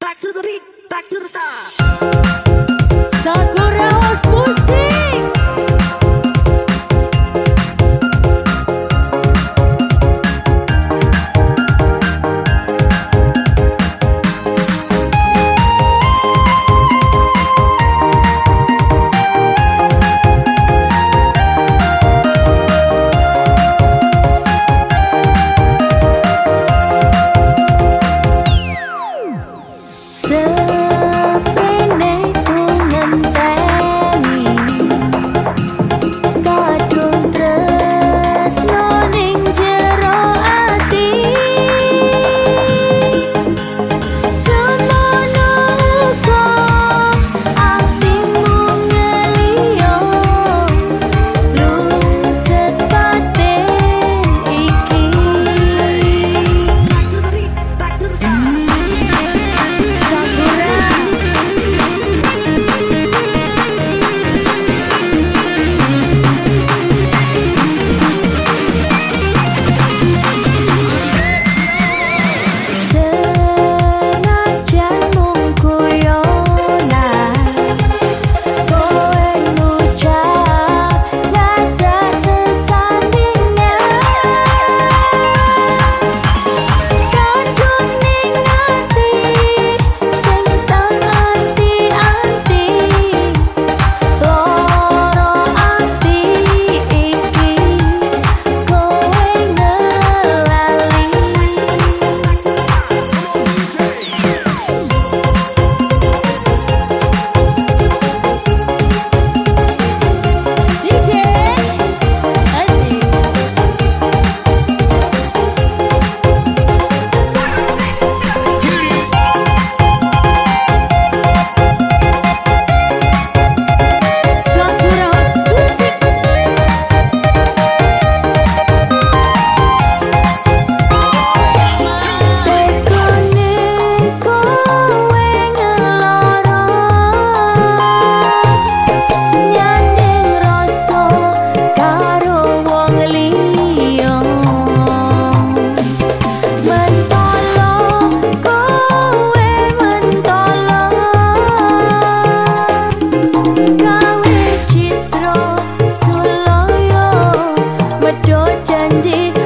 Back to the beat, back to the start. 痕迹